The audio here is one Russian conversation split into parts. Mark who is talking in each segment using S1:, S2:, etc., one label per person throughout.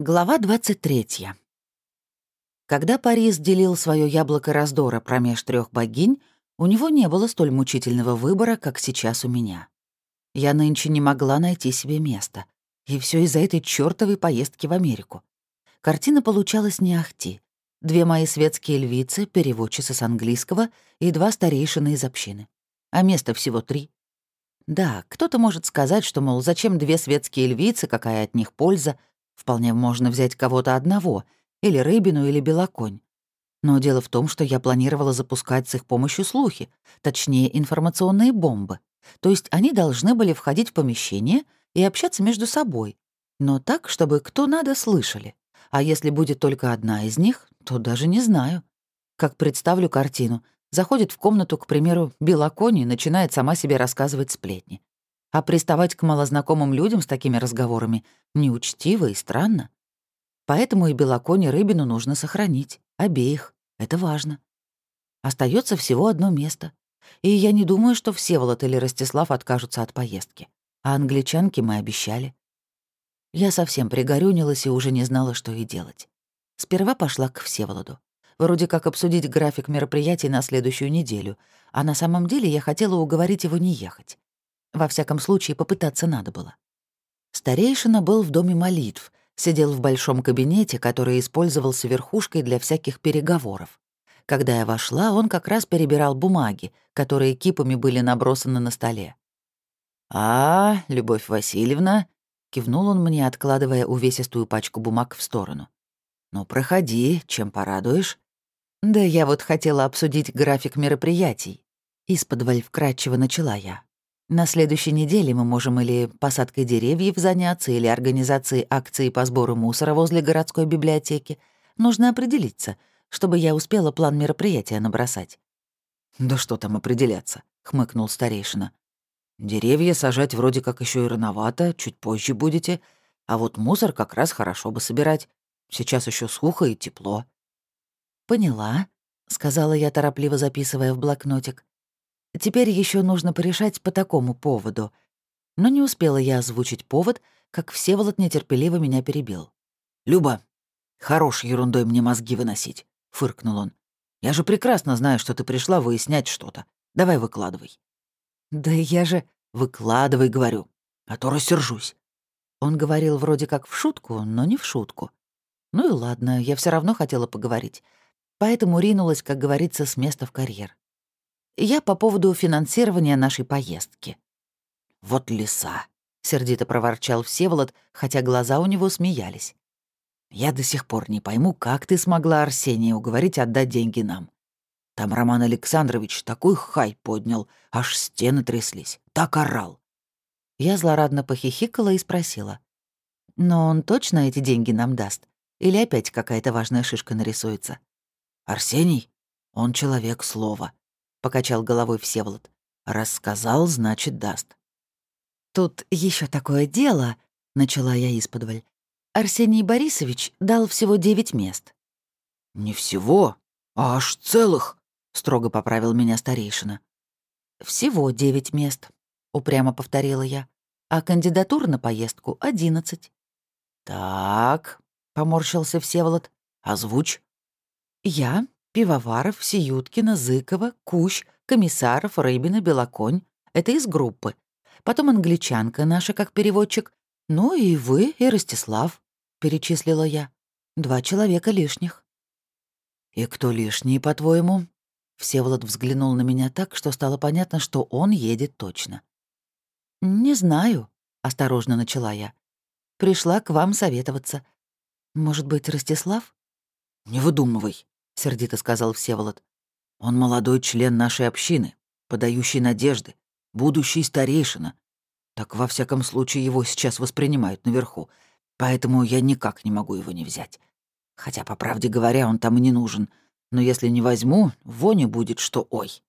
S1: Глава 23. Когда Парис делил свое яблоко раздора промеж трех богинь, у него не было столь мучительного выбора, как сейчас у меня. Я нынче не могла найти себе места. И все из-за этой чёртовой поездки в Америку. Картина получалась не ахти. Две мои светские львицы, переводчицы с английского и два старейшины из общины. А места всего три. Да, кто-то может сказать, что, мол, зачем две светские львицы, какая от них польза, Вполне можно взять кого-то одного, или рыбину, или белоконь. Но дело в том, что я планировала запускать с их помощью слухи, точнее, информационные бомбы. То есть они должны были входить в помещение и общаться между собой, но так, чтобы кто надо слышали. А если будет только одна из них, то даже не знаю. Как представлю картину. Заходит в комнату, к примеру, белоконь и начинает сама себе рассказывать сплетни. А приставать к малознакомым людям с такими разговорами неучтиво и странно. Поэтому и Белоконе Рыбину нужно сохранить. Обеих. Это важно. Остается всего одно место. И я не думаю, что Всеволод или Ростислав откажутся от поездки. А англичанке мы обещали. Я совсем пригорюнилась и уже не знала, что и делать. Сперва пошла к Всеволоду. Вроде как обсудить график мероприятий на следующую неделю, а на самом деле я хотела уговорить его не ехать. Во всяком случае, попытаться надо было. Старейшина был в доме молитв, сидел в большом кабинете, который использовался верхушкой для всяких переговоров. Когда я вошла, он как раз перебирал бумаги, которые кипами были набросаны на столе. «А, Любовь Васильевна», — кивнул он мне, откладывая увесистую пачку бумаг в сторону. «Ну, проходи, чем порадуешь?» «Да я вот хотела обсудить график мероприятий». Исподволь вкратчиво начала я. На следующей неделе мы можем или посадкой деревьев заняться, или организацией акции по сбору мусора возле городской библиотеки. Нужно определиться, чтобы я успела план мероприятия набросать». «Да что там определяться?» — хмыкнул старейшина. «Деревья сажать вроде как еще и рановато, чуть позже будете, а вот мусор как раз хорошо бы собирать. Сейчас еще сухо и тепло». «Поняла», — сказала я, торопливо записывая в блокнотик. Теперь еще нужно порешать по такому поводу. Но не успела я озвучить повод, как Всеволод нетерпеливо меня перебил. «Люба, хорош ерундой мне мозги выносить», — фыркнул он. «Я же прекрасно знаю, что ты пришла выяснять что-то. Давай выкладывай». «Да я же...» «Выкладывай, говорю, а то рассержусь». Он говорил вроде как в шутку, но не в шутку. Ну и ладно, я все равно хотела поговорить. Поэтому ринулась, как говорится, с места в карьер. Я по поводу финансирования нашей поездки». «Вот лиса», — сердито проворчал Всеволод, хотя глаза у него смеялись. «Я до сих пор не пойму, как ты смогла Арсения уговорить отдать деньги нам. Там Роман Александрович такой хай поднял, аж стены тряслись, так орал». Я злорадно похихикала и спросила. «Но он точно эти деньги нам даст? Или опять какая-то важная шишка нарисуется?» «Арсений? Он человек слова. — покачал головой Всеволод. «Рассказал, значит, даст». «Тут еще такое дело», — начала я исподволь. «Арсений Борисович дал всего девять мест». «Не всего, а аж целых», — строго поправил меня старейшина. «Всего девять мест», — упрямо повторила я, «а кандидатур на поездку — одиннадцать». «Так», — поморщился Всеволод, — «озвучь». «Я, Пивоваров, Сиюткина, Зыкова, Кущ, Комиссаров, Рыбина, Белоконь. Это из группы. Потом англичанка наша как переводчик. Ну и вы, и Ростислав, — перечислила я. Два человека лишних. «И кто лишний, по-твоему?» Всеволод взглянул на меня так, что стало понятно, что он едет точно. «Не знаю», — осторожно начала я. «Пришла к вам советоваться. Может быть, Ростислав?» «Не выдумывай», — сердито сказал Всеволод. «Он молодой член нашей общины, подающий надежды, будущий старейшина. Так во всяком случае его сейчас воспринимают наверху, поэтому я никак не могу его не взять. Хотя, по правде говоря, он там и не нужен. Но если не возьму, вони будет, что ой».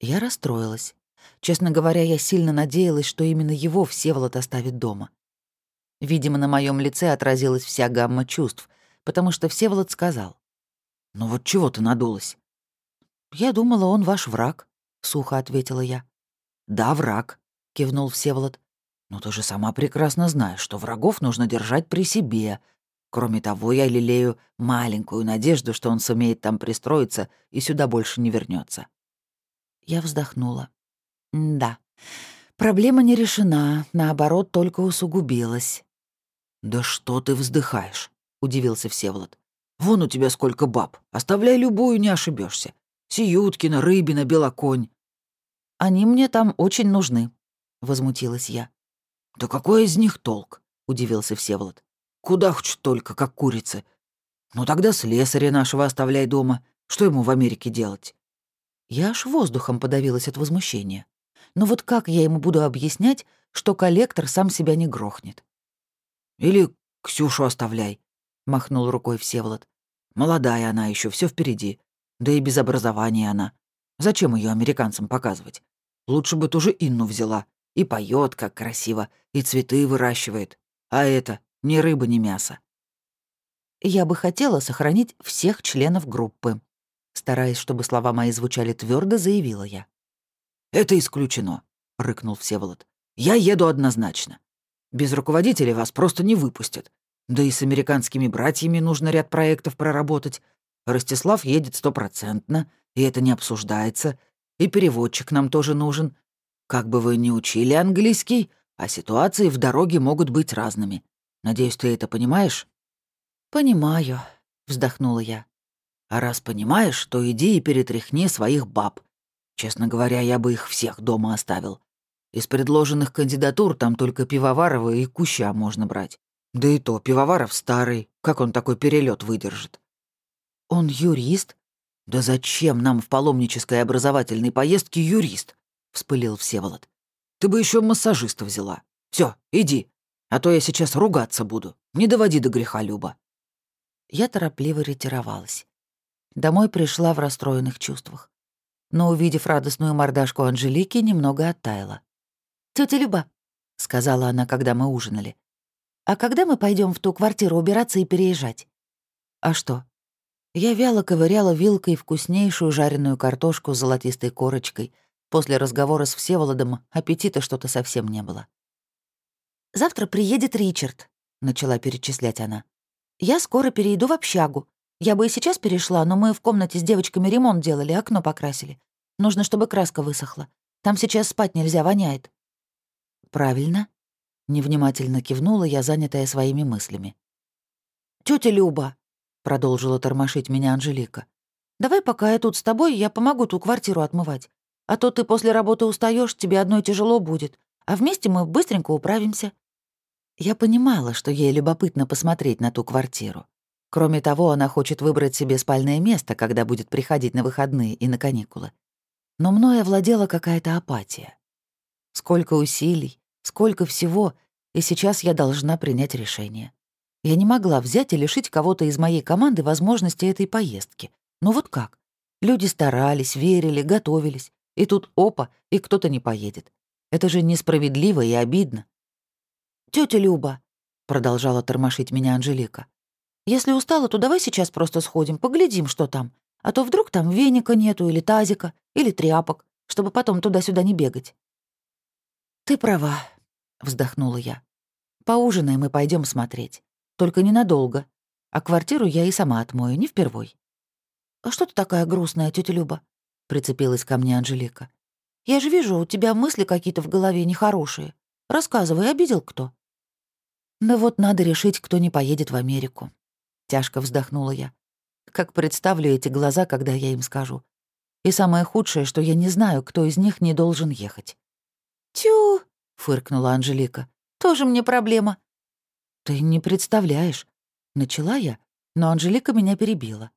S1: Я расстроилась. Честно говоря, я сильно надеялась, что именно его Всеволод оставит дома. Видимо, на моем лице отразилась вся гамма чувств, потому что Всеволод сказал. «Ну вот чего ты надулась?» «Я думала, он ваш враг», — сухо ответила я. «Да, враг», — кивнул Всеволод. «Но ты же сама прекрасно знаешь, что врагов нужно держать при себе. Кроме того, я лелею маленькую надежду, что он сумеет там пристроиться и сюда больше не вернется. Я вздохнула. Да, проблема не решена, наоборот, только усугубилась. «Да что ты вздыхаешь?» — удивился Всеволод. «Вон у тебя сколько баб. Оставляй любую, не ошибешься. Сиюткина, Рыбина, Белоконь». «Они мне там очень нужны», — возмутилась я. «Да какой из них толк?» — удивился Всеволод. «Куда хочешь только, как курицы. Ну тогда слесаря нашего оставляй дома. Что ему в Америке делать?» Я аж воздухом подавилась от возмущения. Но вот как я ему буду объяснять, что коллектор сам себя не грохнет? «Или Ксюшу оставляй», — махнул рукой Всеволод. «Молодая она еще, все впереди. Да и без образования она. Зачем ее американцам показывать? Лучше бы ту Инну взяла. И поет как красиво, и цветы выращивает. А это ни рыба, ни мясо». Я бы хотела сохранить всех членов группы. Стараясь, чтобы слова мои звучали твердо, заявила я. «Это исключено», — рыкнул Всеволод. «Я еду однозначно. Без руководителя вас просто не выпустят. Да и с американскими братьями нужно ряд проектов проработать. Ростислав едет стопроцентно, и это не обсуждается. И переводчик нам тоже нужен. Как бы вы ни учили английский, а ситуации в дороге могут быть разными. Надеюсь, ты это понимаешь?» «Понимаю», — вздохнула я. «А раз понимаешь, то иди и перетряхни своих баб. Честно говоря, я бы их всех дома оставил. Из предложенных кандидатур там только Пивоварова и Куща можно брать. Да и то, Пивоваров старый, как он такой перелет выдержит? Он юрист? Да зачем нам в паломнической образовательной поездке юрист? Вспылил Всеволод. Ты бы еще массажиста взяла. Все, иди, а то я сейчас ругаться буду. Не доводи до греха, Люба. Я торопливо ретировалась. Домой пришла в расстроенных чувствах. Но, увидев радостную мордашку Анжелики, немного оттаяла. Тетя Люба», — сказала она, когда мы ужинали, «а когда мы пойдем в ту квартиру убираться и переезжать?» «А что?» Я вяло ковыряла вилкой вкуснейшую жареную картошку с золотистой корочкой. После разговора с Всеволодом аппетита что-то совсем не было. «Завтра приедет Ричард», — начала перечислять она. «Я скоро перейду в общагу. Я бы и сейчас перешла, но мы в комнате с девочками ремонт делали, окно покрасили. Нужно, чтобы краска высохла. Там сейчас спать нельзя, воняет. «Правильно», — невнимательно кивнула я, занятая своими мыслями. Тетя Люба», — продолжила тормошить меня Анжелика, «давай пока я тут с тобой, я помогу ту квартиру отмывать. А то ты после работы устаешь, тебе одной тяжело будет, а вместе мы быстренько управимся». Я понимала, что ей любопытно посмотреть на ту квартиру. Кроме того, она хочет выбрать себе спальное место, когда будет приходить на выходные и на каникулы. Но мной овладела какая-то апатия. Сколько усилий, сколько всего, и сейчас я должна принять решение. Я не могла взять и лишить кого-то из моей команды возможности этой поездки. Ну вот как? Люди старались, верили, готовились. И тут опа, и кто-то не поедет. Это же несправедливо и обидно. Тетя Люба», — продолжала тормошить меня Анжелика, «если устала, то давай сейчас просто сходим, поглядим, что там. А то вдруг там веника нету, или тазика, или тряпок, чтобы потом туда-сюда не бегать». «Ты права», — вздохнула я. «Поужинаем и пойдем смотреть. Только ненадолго. А квартиру я и сама отмою, не впервой». «А что ты такая грустная, тетя Люба?» — прицепилась ко мне Анжелика. «Я же вижу, у тебя мысли какие-то в голове нехорошие. Рассказывай, обидел кто?» «Да вот надо решить, кто не поедет в Америку». Тяжко вздохнула я. Как представлю эти глаза, когда я им скажу. И самое худшее, что я не знаю, кто из них не должен ехать. «Тю!» — фыркнула Анжелика. «Тоже мне проблема». «Ты не представляешь». Начала я, но Анжелика меня перебила.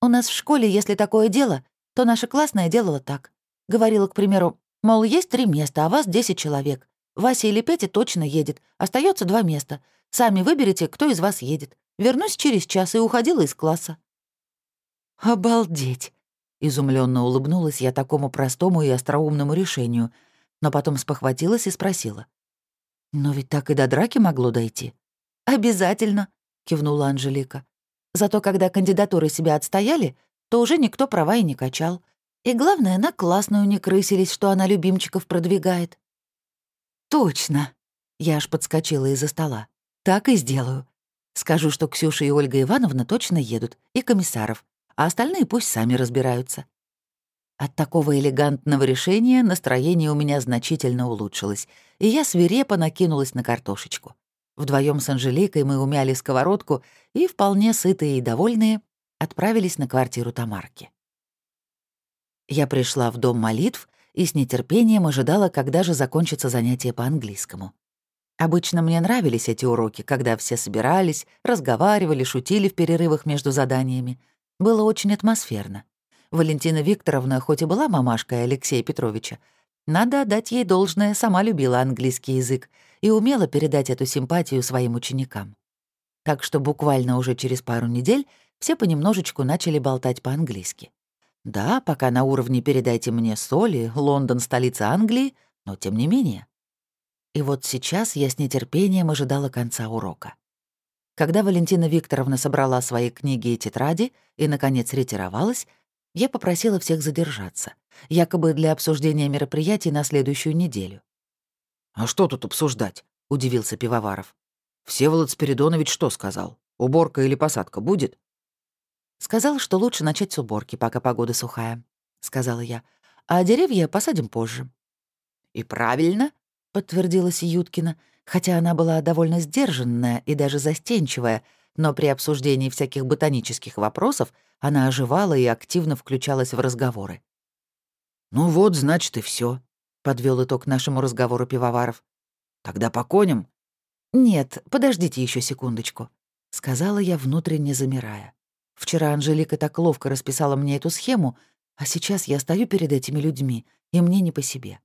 S1: «У нас в школе, если такое дело, то наша классная делала так. Говорила, к примеру, мол, есть три места, а вас десять человек. Вася или Петя точно едет. Остается два места. Сами выберите, кто из вас едет. Вернусь через час и уходила из класса». «Обалдеть!» — изумленно улыбнулась я такому простому и остроумному решению — но потом спохватилась и спросила. «Но ведь так и до драки могло дойти». «Обязательно», — кивнула Анжелика. «Зато когда кандидатуры себя отстояли, то уже никто права и не качал. И главное, на классную не крысились, что она любимчиков продвигает». «Точно!» — я аж подскочила из-за стола. «Так и сделаю. Скажу, что Ксюша и Ольга Ивановна точно едут, и комиссаров, а остальные пусть сами разбираются. От такого элегантного решения настроение у меня значительно улучшилось, и я свирепо накинулась на картошечку. Вдвоем с Анжеликой мы умяли сковородку и, вполне сытые и довольные, отправились на квартиру Тамарки. Я пришла в дом молитв и с нетерпением ожидала, когда же закончится занятие по английскому. Обычно мне нравились эти уроки, когда все собирались, разговаривали, шутили в перерывах между заданиями. Было очень атмосферно. Валентина Викторовна, хоть и была мамашкой Алексея Петровича, надо отдать ей должное, сама любила английский язык и умела передать эту симпатию своим ученикам. Так что буквально уже через пару недель все понемножечку начали болтать по-английски. Да, пока на уровне «передайте мне соли», Лондон — столица Англии, но тем не менее. И вот сейчас я с нетерпением ожидала конца урока. Когда Валентина Викторовна собрала свои книги и тетради и, наконец, ретировалась, я попросила всех задержаться, якобы для обсуждения мероприятий на следующую неделю.
S2: «А что тут обсуждать?» — удивился Пивоваров. «Всеволод Спиридонович что сказал? Уборка или посадка будет?»
S1: «Сказал, что лучше начать с уборки, пока погода сухая», — сказала я. «А деревья посадим позже».
S2: «И правильно», —
S1: подтвердила Сиюткина, хотя она была довольно сдержанная и даже застенчивая, но при обсуждении всяких ботанических вопросов она оживала и активно включалась в разговоры.
S2: «Ну вот, значит, и все,
S1: подвел итог нашему разговору пивоваров.
S2: «Тогда по коням?»
S1: «Нет, подождите еще секундочку», — сказала я, внутренне замирая. Вчера Анжелика так ловко расписала мне эту схему, а сейчас я стою перед этими людьми, и мне не по себе.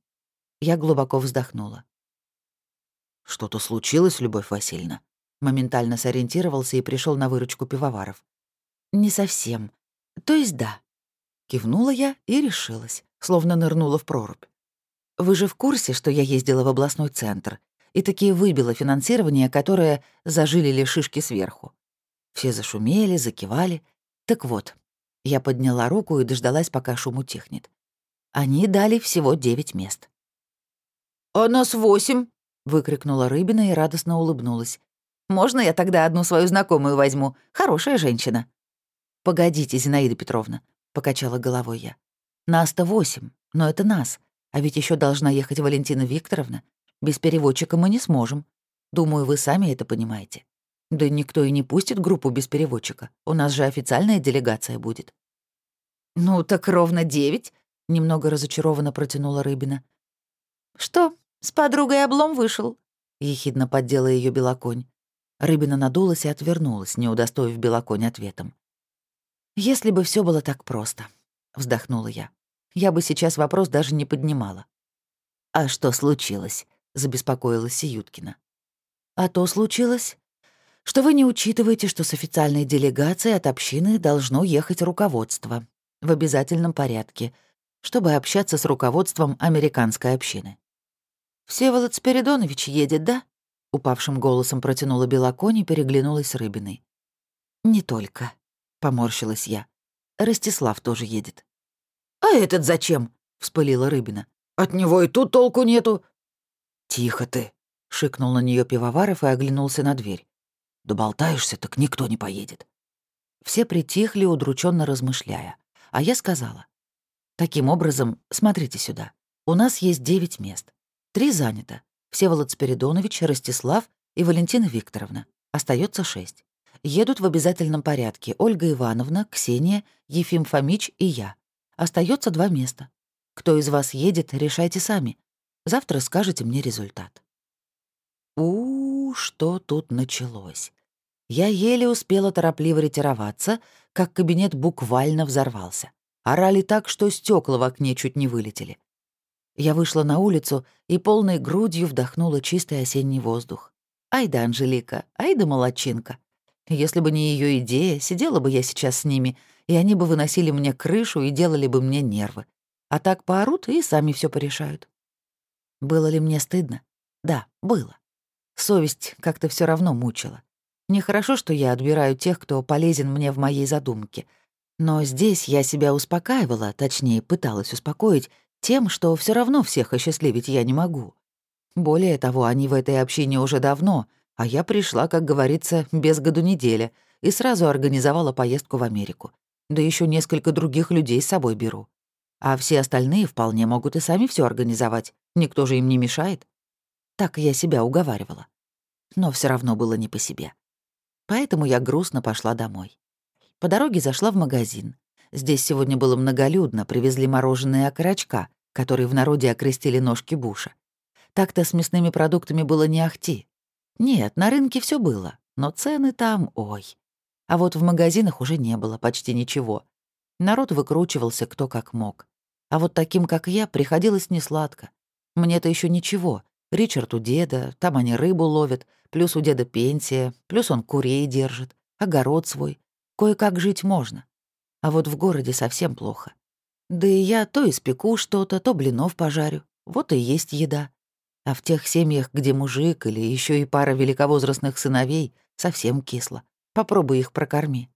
S1: Я глубоко вздохнула.
S2: «Что-то случилось, Любовь Васильевна?» Моментально сориентировался и пришел на выручку пивоваров.
S1: «Не совсем. То есть да». Кивнула я и решилась, словно нырнула в прорубь. «Вы же в курсе, что я ездила в областной центр и таки выбила финансирование, которое зажилили шишки сверху? Все зашумели, закивали. Так вот, я подняла руку и дождалась, пока шум утихнет. Они дали всего девять мест.
S2: «А нас восемь!»
S1: — выкрикнула Рыбина и радостно улыбнулась. «Можно я тогда одну свою знакомую возьму? Хорошая женщина». «Погодите, Зинаида Петровна», — покачала головой я. «Нас-то восемь, но это нас. А ведь еще должна ехать Валентина Викторовна. Без переводчика мы не сможем. Думаю, вы сами это понимаете». Да никто и не пустит группу без переводчика. У нас же официальная делегация будет. «Ну, так ровно девять», — немного разочарованно протянула Рыбина. «Что, с подругой облом вышел?» — ехидно поддела ее Белоконь. Рыбина надулась и отвернулась, не удостоив Белоконь ответом. «Если бы все было так просто», — вздохнула я, — «я бы сейчас вопрос даже не поднимала». «А что случилось?» — забеспокоилась Сиюткина. «А то случилось, что вы не учитываете, что с официальной делегацией от общины должно ехать руководство в обязательном порядке, чтобы общаться с руководством американской общины. «Всеволод Спиридонович едет, да?» — упавшим голосом протянула Белоконь и переглянулась с Рыбиной. «Не только», — поморщилась я. «Ростислав тоже едет».
S2: «А этот зачем?» — вспылила Рыбина. «От него и тут толку нету».
S1: «Тихо ты», — шикнул на нее пивоваров и оглянулся на дверь.
S2: Доболтаешься, так никто не поедет.
S1: Все притихли, удрученно размышляя. А я сказала. Таким образом, смотрите сюда. У нас есть девять мест. Три занято. Всеволод Спиридонович, Ростислав и Валентина Викторовна. Остается шесть. Едут в обязательном порядке Ольга Ивановна, Ксения, Ефим Фомич и я. Остается два места. Кто из вас едет, решайте сами. Завтра скажете мне результат. У, что тут началось? Я еле успела торопливо ретироваться, как кабинет буквально взорвался. Орали так, что стекла в окне чуть не вылетели. Я вышла на улицу и полной грудью вдохнула чистый осенний воздух. Ай да Анжелика, ай да молодчинка. Если бы не ее идея, сидела бы я сейчас с ними, и они бы выносили мне крышу и делали бы мне нервы. А так поорут и сами все порешают. Было ли мне стыдно? Да, было. Совесть как-то все равно мучила. Нехорошо, что я отбираю тех, кто полезен мне в моей задумке. Но здесь я себя успокаивала, точнее, пыталась успокоить тем, что все равно всех осчастливить я не могу. Более того, они в этой общине уже давно, А я пришла, как говорится, без году неделя и сразу организовала поездку в Америку. Да еще несколько других людей с собой беру. А все остальные вполне могут и сами все организовать. Никто же им не мешает. Так я себя уговаривала. Но все равно было не по себе. Поэтому я грустно пошла домой. По дороге зашла в магазин. Здесь сегодня было многолюдно, привезли мороженое окорочка, которые в народе окрестили ножки Буша. Так-то с мясными продуктами было не ахти. Нет, на рынке все было, но цены там, ой. А вот в магазинах уже не было почти ничего. Народ выкручивался кто как мог. А вот таким, как я, приходилось несладко. Мне-то еще ничего. Ричард у деда, там они рыбу ловят, плюс у деда пенсия, плюс он курей держит, огород свой. Кое-как жить можно. А вот в городе совсем плохо. Да и я то испеку что-то, то блинов пожарю. Вот и есть еда. А в тех семьях, где мужик или еще и пара великовозрастных сыновей, совсем кисло. Попробуй их прокорми.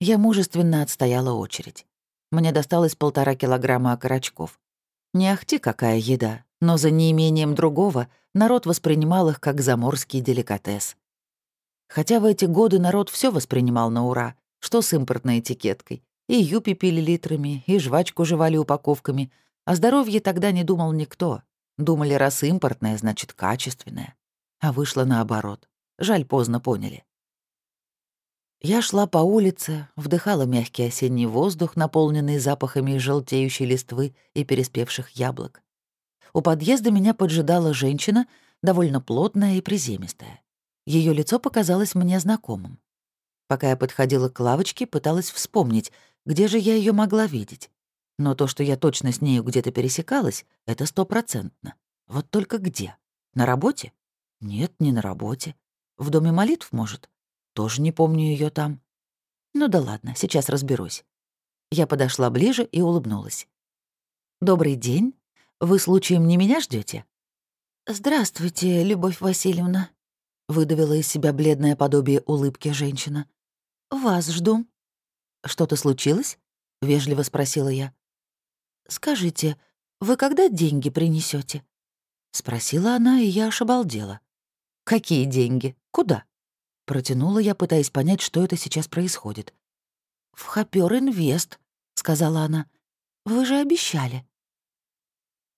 S1: Я мужественно отстояла очередь. Мне досталось полтора килограмма окорочков. Не ахти какая еда, но за неимением другого народ воспринимал их как заморский деликатес. Хотя в эти годы народ все воспринимал на ура, что с импортной этикеткой. И юпи пили литрами, и жвачку жевали упаковками. О здоровье тогда не думал никто. Думали, раз импортное, значит качественное. А вышло наоборот. Жаль, поздно поняли. Я шла по улице, вдыхала мягкий осенний воздух, наполненный запахами желтеющей листвы и переспевших яблок. У подъезда меня поджидала женщина, довольно плотная и приземистая. Ее лицо показалось мне знакомым. Пока я подходила к лавочке, пыталась вспомнить, где же я ее могла видеть. Но то, что я точно с нею где-то пересекалась, это стопроцентно. Вот только где? На работе? Нет, не на работе. В доме молитв, может? Тоже не помню ее там. Ну да ладно, сейчас разберусь. Я подошла ближе и улыбнулась. «Добрый день. Вы случаем не меня ждете? «Здравствуйте, Любовь Васильевна», — выдавила из себя бледное подобие улыбки женщина. «Вас жду». «Что-то случилось?» — вежливо спросила я. «Скажите, вы когда деньги принесете? Спросила она, и я аж обалдела. «Какие деньги? Куда?» Протянула я, пытаясь понять, что это сейчас происходит. «В Хопер Инвест», — сказала она. «Вы же обещали».